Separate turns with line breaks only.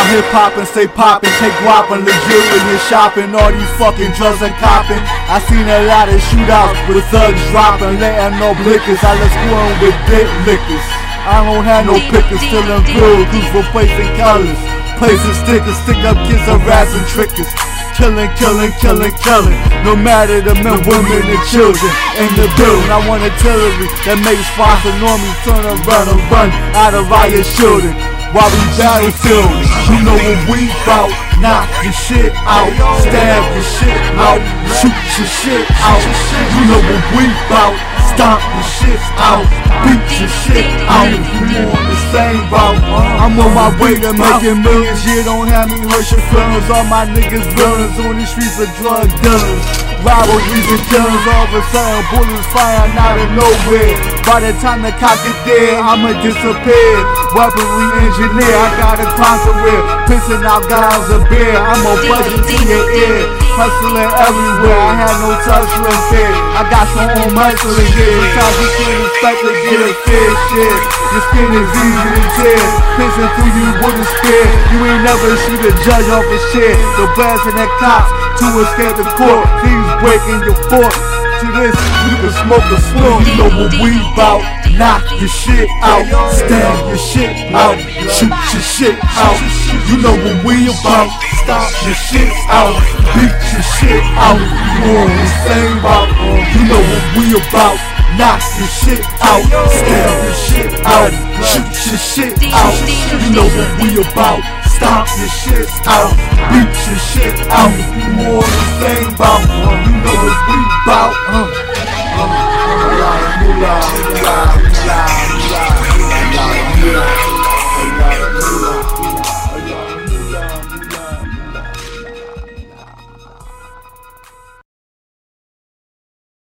My hip hop and stay poppin', take whoppin', luxurious shopping, all these fucking drugs and copping. I seen a lot of shootouts with thugs dropping, letting no blickers. I let school with dick lickers. I don't have no pickers, still in real, who's replacing colors. Placing stickers, stick up kids, harassing trickers. Killing, killing, killing, killing. No matter the men, women, and children in the building. I want artillery that makes sponsor normies turn around and run out of riot shielding. While we battlefield, you know what we bout. Knock your shit out, stab your shit out, shoot your shit out. You know what we bout. Stomp your shit out, beat your shit out. You on the same route. I'm on my way to making millions. You don't have me hurt your feelings. All my niggas villains on the streets of drug dealers. Robberies and killings, all of a sudden bullets flying out of nowhere. By the time the cock is dead, I'ma disappear. Weaponry engineer, I got a conqueror. Pissing out guys of beer, I'm a budget to your ear. Hustling everywhere, I had no touch with fear. I got some own hustling here. You can't expect to get a fair shit. Your skin is easy to tear. Pissing through you with a spear. Never shoot a judge off a shit. The blasting at cops to escape the court. These breaking your fork. To this, you can smoke a slow. You know what we bout. Knock your shit out. Stab your shit out. Shoot your shit out. You know what we about. Stop your shit out. Beat your shit out. You on same route. You know what we about. Knock your shit out. Stab your shit out. Shoot your shit out. You know what we about stop your shit out, beat your shit out. You more the same bout, you know what we bout. Uh, uh, uh, uh, uh, uh, uh, uh,